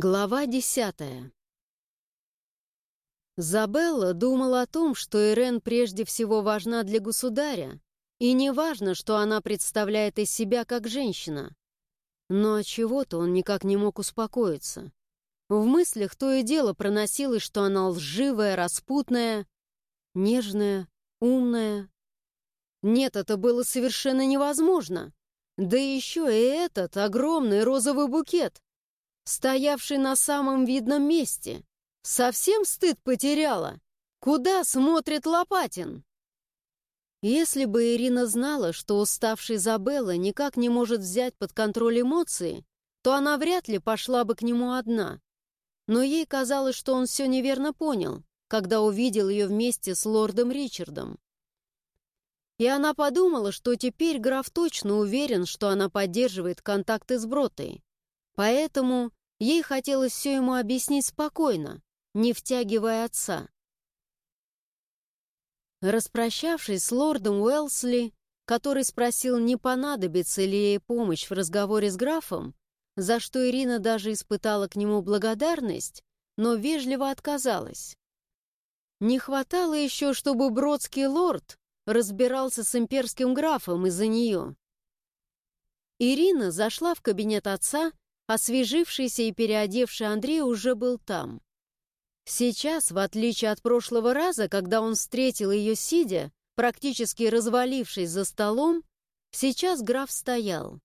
Глава десятая Забелла думала о том, что Ирен прежде всего важна для государя, и не важно, что она представляет из себя как женщина. Но от чего-то он никак не мог успокоиться. В мыслях то и дело проносилось, что она лживая, распутная, нежная, умная. Нет, это было совершенно невозможно. Да еще и этот огромный розовый букет, стоявший на самом видном месте. Совсем стыд потеряла? Куда смотрит Лопатин? Если бы Ирина знала, что уставший Забелла никак не может взять под контроль эмоции, то она вряд ли пошла бы к нему одна. Но ей казалось, что он все неверно понял, когда увидел ее вместе с лордом Ричардом. И она подумала, что теперь граф точно уверен, что она поддерживает контакты с Бротой. Поэтому ей хотелось все ему объяснить спокойно, не втягивая отца. Распрощавшись с лордом Уэлсли, который спросил, не понадобится ли ей помощь в разговоре с графом, за что Ирина даже испытала к нему благодарность, но вежливо отказалась. Не хватало еще, чтобы бродский лорд разбирался с имперским графом из-за нее. Ирина зашла в кабинет отца, освежившийся и переодевший Андрей уже был там. Сейчас, в отличие от прошлого раза, когда он встретил ее сидя, практически развалившись за столом, сейчас граф стоял.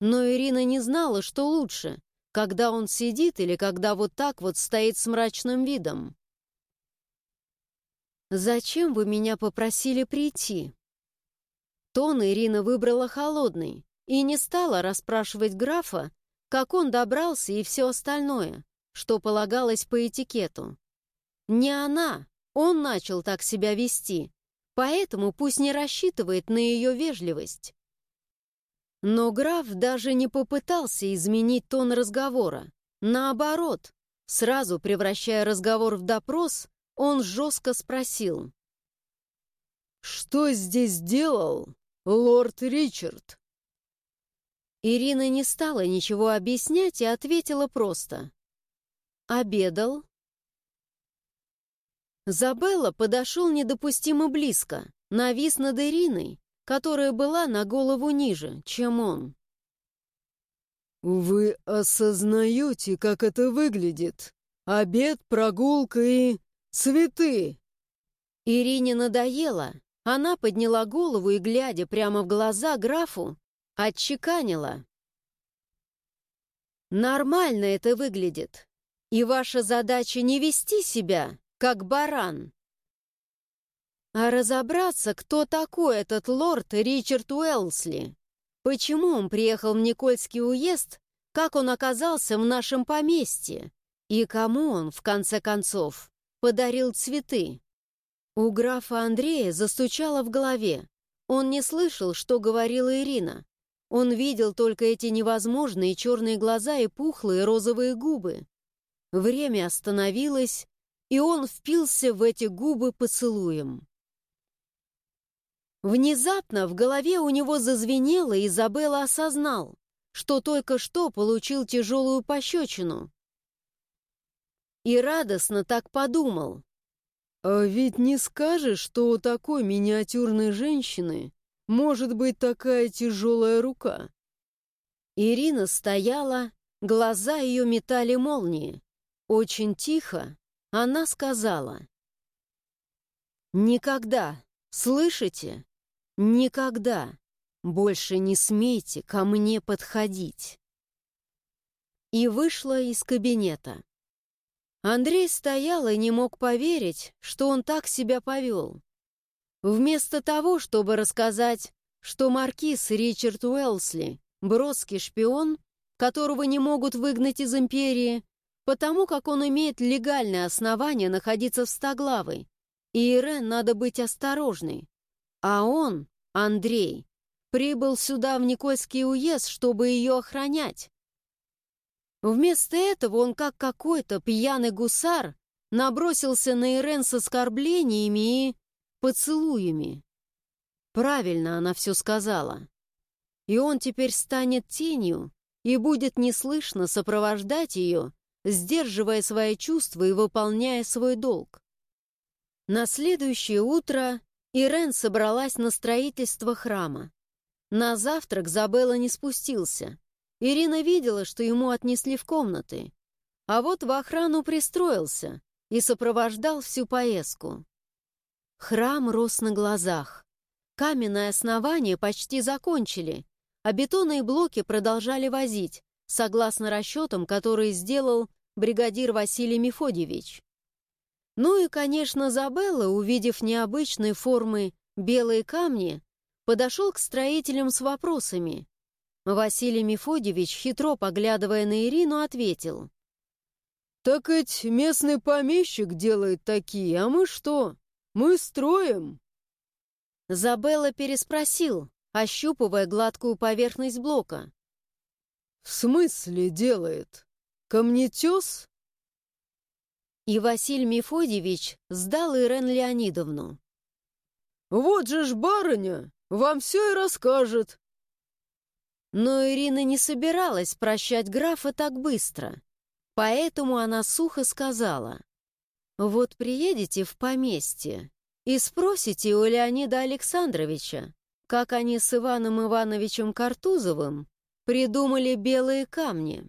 Но Ирина не знала, что лучше, когда он сидит или когда вот так вот стоит с мрачным видом. «Зачем вы меня попросили прийти?» Тон Ирина выбрала холодный и не стала расспрашивать графа, как он добрался и все остальное, что полагалось по этикету. Не она, он начал так себя вести, поэтому пусть не рассчитывает на ее вежливость. Но граф даже не попытался изменить тон разговора. Наоборот, сразу превращая разговор в допрос, он жестко спросил. «Что здесь делал лорд Ричард?» Ирина не стала ничего объяснять и ответила просто. «Обедал, Забелла подошел недопустимо близко, навис над Ириной, которая была на голову ниже, чем он. «Вы осознаете, как это выглядит? Обед, прогулка и цветы!» Ирине надоело. Она подняла голову и, глядя прямо в глаза графу, отчеканила. «Нормально это выглядит. И ваша задача не вести себя, как баран. А разобраться, кто такой этот лорд Ричард Уэлсли? Почему он приехал в Никольский уезд, как он оказался в нашем поместье? И кому он, в конце концов, подарил цветы? У графа Андрея застучало в голове. Он не слышал, что говорила Ирина. Он видел только эти невозможные черные глаза и пухлые розовые губы. Время остановилось, и он впился в эти губы поцелуем. Внезапно в голове у него зазвенело, и Изабелла осознал, что только что получил тяжелую пощечину. И радостно так подумал. «А ведь не скажешь, что у такой миниатюрной женщины может быть такая тяжелая рука?» Ирина стояла, глаза ее метали молнии. Очень тихо, она сказала, «Никогда, слышите? Никогда больше не смейте ко мне подходить». И вышла из кабинета. Андрей стоял и не мог поверить, что он так себя повел. Вместо того, чтобы рассказать, что маркиз Ричард Уэлсли — броский шпион, которого не могут выгнать из империи, потому как он имеет легальное основание находиться в Стоглавой, и Ирен надо быть осторожной. А он, Андрей, прибыл сюда, в Никольский уезд, чтобы ее охранять. Вместо этого он, как какой-то пьяный гусар, набросился на Ирен с оскорблениями и поцелуями. Правильно она все сказала. И он теперь станет тенью и будет неслышно сопровождать ее, сдерживая свои чувства и выполняя свой долг. На следующее утро Ирен собралась на строительство храма. На завтрак Забелла не спустился. Ирина видела, что ему отнесли в комнаты. А вот в охрану пристроился и сопровождал всю поездку. Храм рос на глазах. Каменное основание почти закончили, а бетонные блоки продолжали возить, согласно расчетам, которые сделал бригадир Василий Мефодьевич. Ну и, конечно, Забелла, увидев необычной формы белые камни, подошел к строителям с вопросами. Василий Мефодьевич, хитро поглядывая на Ирину, ответил. «Так ведь местный помещик делает такие, а мы что? Мы строим!» Забелла переспросил, ощупывая гладкую поверхность блока. «В смысле делает? Камнетес?» И Василий Мефодьевич сдал Ирен Леонидовну. «Вот же ж барыня, вам все и расскажет!» Но Ирина не собиралась прощать графа так быстро, поэтому она сухо сказала, «Вот приедете в поместье и спросите у Леонида Александровича, как они с Иваном Ивановичем Картузовым придумали белые камни».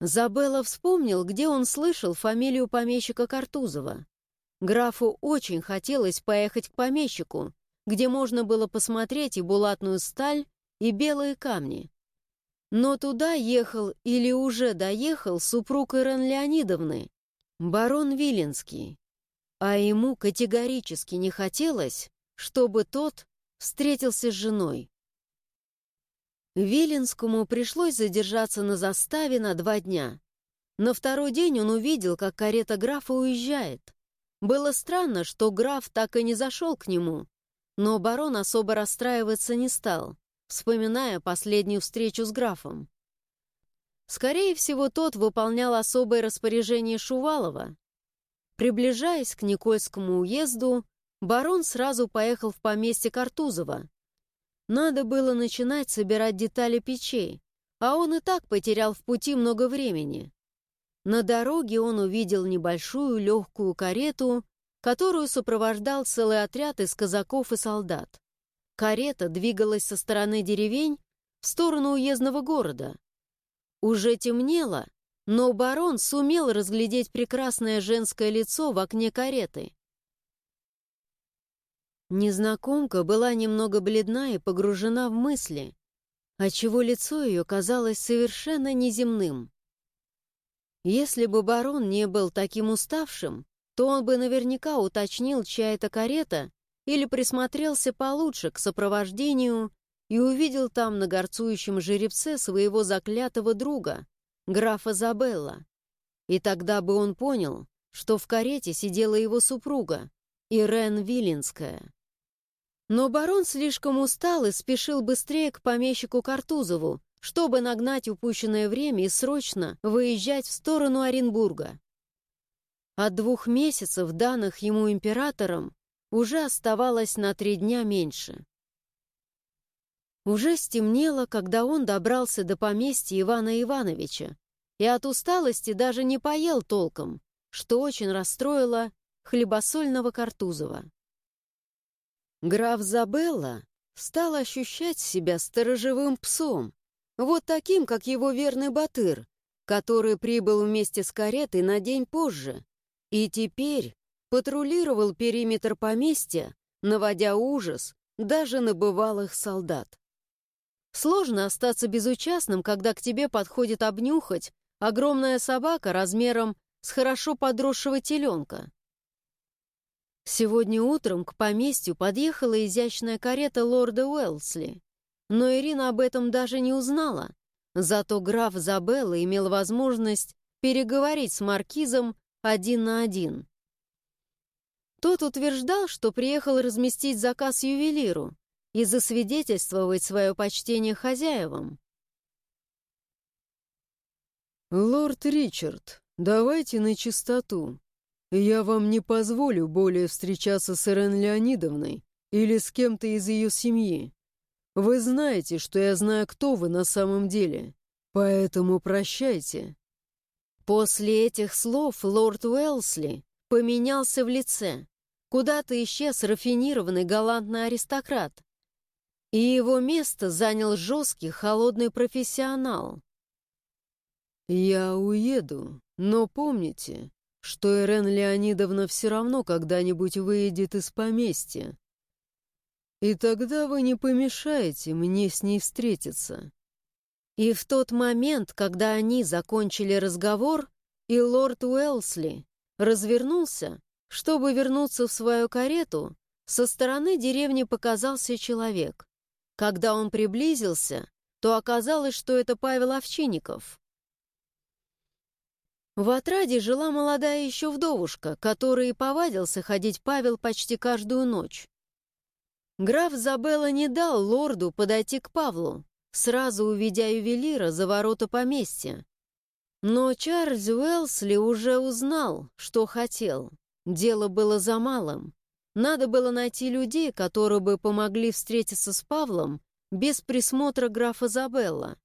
Забелла вспомнил, где он слышал фамилию помещика Картузова. Графу очень хотелось поехать к помещику, где можно было посмотреть и булатную сталь, и белые камни. Но туда ехал или уже доехал супруг Ирен Леонидовны, барон Виленский. А ему категорически не хотелось, чтобы тот встретился с женой. Виленскому пришлось задержаться на заставе на два дня. На второй день он увидел, как карета графа уезжает. Было странно, что граф так и не зашел к нему, но барон особо расстраиваться не стал, вспоминая последнюю встречу с графом. Скорее всего, тот выполнял особое распоряжение Шувалова. Приближаясь к Никольскому уезду, барон сразу поехал в поместье Картузова, надо было начинать собирать детали печей, а он и так потерял в пути много времени. На дороге он увидел небольшую легкую карету, которую сопровождал целый отряд из казаков и солдат. Карета двигалась со стороны деревень в сторону уездного города. Уже темнело, но барон сумел разглядеть прекрасное женское лицо в окне кареты. Незнакомка была немного бледна и погружена в мысли, отчего лицо ее казалось совершенно неземным. Если бы барон не был таким уставшим, то он бы наверняка уточнил, чья это карета, или присмотрелся получше к сопровождению и увидел там на горцующем жеребце своего заклятого друга, графа Забелла. И тогда бы он понял, что в карете сидела его супруга, Ирен Виленская. Но барон слишком устал и спешил быстрее к помещику Картузову, чтобы нагнать упущенное время и срочно выезжать в сторону Оренбурга. От двух месяцев, данных ему императором, уже оставалось на три дня меньше. Уже стемнело, когда он добрался до поместья Ивана Ивановича, и от усталости даже не поел толком, что очень расстроило хлебосольного Картузова. Граф Забелла стал ощущать себя сторожевым псом, вот таким, как его верный Батыр, который прибыл вместе с каретой на день позже и теперь патрулировал периметр поместья, наводя ужас даже на бывалых солдат. Сложно остаться безучастным, когда к тебе подходит обнюхать огромная собака размером с хорошо подросшего теленка. Сегодня утром к поместью подъехала изящная карета лорда Уэлсли. Но Ирина об этом даже не узнала. Зато граф Забелла имел возможность переговорить с маркизом один на один. Тот утверждал, что приехал разместить заказ ювелиру и засвидетельствовать свое почтение хозяевам. «Лорд Ричард, давайте на чистоту. «Я вам не позволю более встречаться с Ирен Леонидовной или с кем-то из ее семьи. Вы знаете, что я знаю, кто вы на самом деле, поэтому прощайте. После этих слов лорд Уэлсли поменялся в лице. Куда-то исчез рафинированный галантный аристократ. И его место занял жесткий, холодный профессионал. «Я уеду, но помните, что Ирен Леонидовна все равно когда-нибудь выйдет из поместья. И тогда вы не помешаете мне с ней встретиться». И в тот момент, когда они закончили разговор, и лорд Уэлсли развернулся, чтобы вернуться в свою карету, со стороны деревни показался человек. Когда он приблизился, то оказалось, что это Павел Овчинников. В отраде жила молодая еще вдовушка, которой повадился ходить Павел почти каждую ночь. Граф Забелла не дал лорду подойти к Павлу, сразу уведя ювелира за ворота поместья. Но Чарльз Уэлсли уже узнал, что хотел. Дело было за малым. Надо было найти людей, которые бы помогли встретиться с Павлом без присмотра графа Забелла.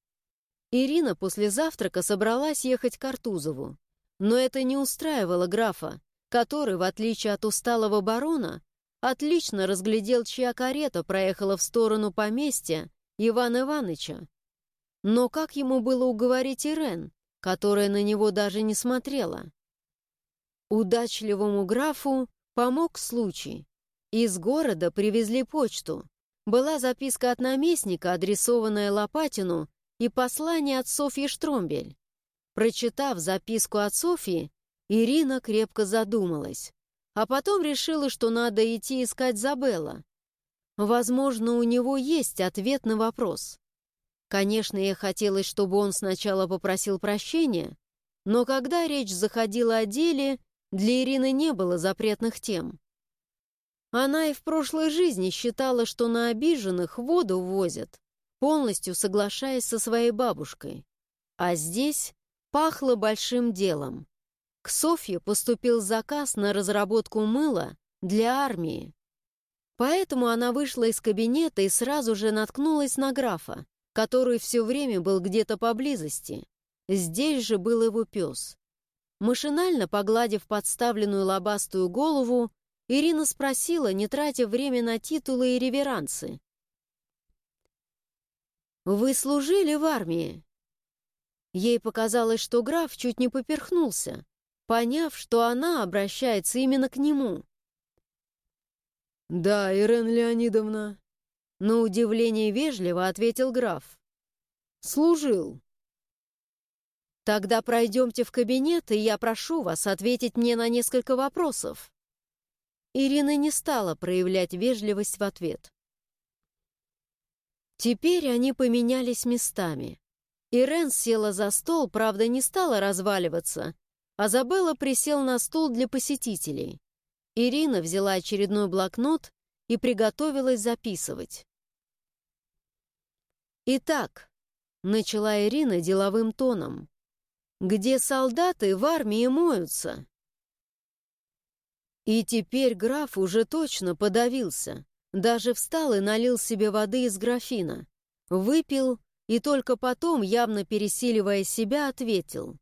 Ирина после завтрака собралась ехать к Артузову. Но это не устраивало графа, который, в отличие от усталого барона, отлично разглядел, чья карета проехала в сторону поместья Ивана Иваныча. Но как ему было уговорить Ирен, которая на него даже не смотрела? Удачливому графу помог случай. Из города привезли почту. Была записка от наместника, адресованная Лопатину, и послание от Софьи Штромбель. Прочитав записку от Софьи, Ирина крепко задумалась, а потом решила, что надо идти искать Забелла. Возможно, у него есть ответ на вопрос. Конечно, ей хотелось, чтобы он сначала попросил прощения, но когда речь заходила о деле, для Ирины не было запретных тем. Она и в прошлой жизни считала, что на обиженных воду возят, полностью соглашаясь со своей бабушкой. А здесь Пахло большим делом. К Софье поступил заказ на разработку мыла для армии. Поэтому она вышла из кабинета и сразу же наткнулась на графа, который все время был где-то поблизости. Здесь же был его пес. Машинально погладив подставленную лобастую голову, Ирина спросила, не тратя время на титулы и реверансы. «Вы служили в армии?» Ей показалось, что граф чуть не поперхнулся, поняв, что она обращается именно к нему. «Да, Ирен Леонидовна», — на удивление вежливо ответил граф. «Служил». «Тогда пройдемте в кабинет, и я прошу вас ответить мне на несколько вопросов». Ирина не стала проявлять вежливость в ответ. Теперь они поменялись местами. Ирен села за стол, правда, не стала разваливаться. а Забелла присел на стул для посетителей. Ирина взяла очередной блокнот и приготовилась записывать. «Итак», — начала Ирина деловым тоном, «где солдаты в армии моются?» И теперь граф уже точно подавился, даже встал и налил себе воды из графина, выпил и только потом, явно пересиливая себя, ответил.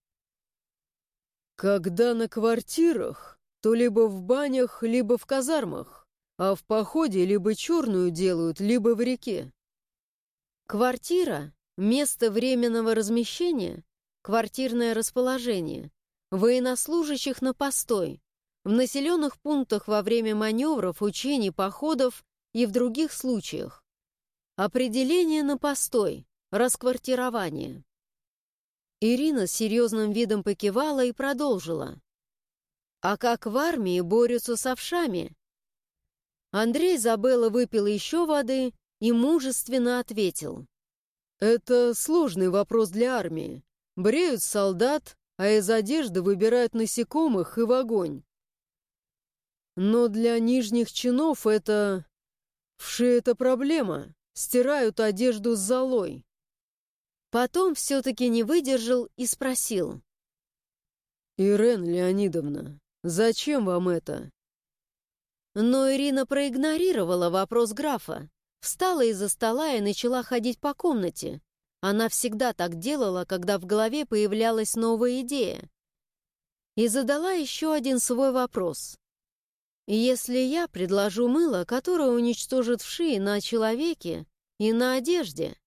«Когда на квартирах, то либо в банях, либо в казармах, а в походе либо черную делают, либо в реке». Квартира — место временного размещения, квартирное расположение, военнослужащих на постой, в населенных пунктах во время маневров, учений, походов и в других случаях. Определение на постой Расквартирование. Ирина с серьезным видом покивала и продолжила. А как в армии борются с овшами? Андрей Забелла выпил еще воды и мужественно ответил. Это сложный вопрос для армии. Бреют солдат, а из одежды выбирают насекомых и в огонь. Но для нижних чинов это... Вши — это проблема. Стирают одежду с золой. Потом все-таки не выдержал и спросил. «Ирен Леонидовна, зачем вам это?» Но Ирина проигнорировала вопрос графа, встала из-за стола и начала ходить по комнате. Она всегда так делала, когда в голове появлялась новая идея. и задала еще один свой вопрос. Если я предложу мыло, которое уничтожит вши на человеке и на одежде?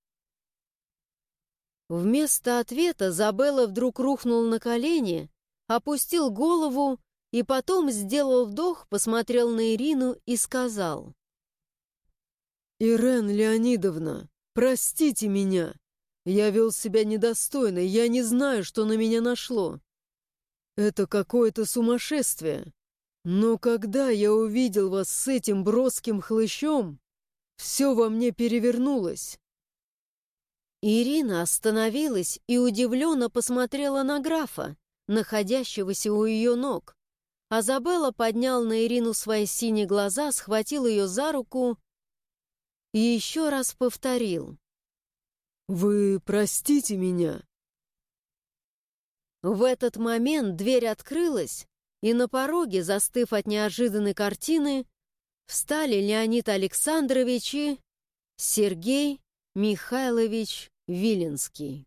Вместо ответа Забелла вдруг рухнул на колени, опустил голову и потом сделал вдох, посмотрел на Ирину и сказал. «Ирен Леонидовна, простите меня. Я вел себя недостойно, я не знаю, что на меня нашло. Это какое-то сумасшествие. Но когда я увидел вас с этим броским хлыщом, все во мне перевернулось. Ирина остановилась и удивленно посмотрела на графа, находящегося у ее ног. Азабелла поднял на Ирину свои синие глаза, схватил ее за руку и еще раз повторил. «Вы простите меня?» В этот момент дверь открылась, и на пороге, застыв от неожиданной картины, встали Леонид Александрович и Сергей Михайлович Виленский.